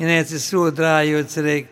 因为是树大又这里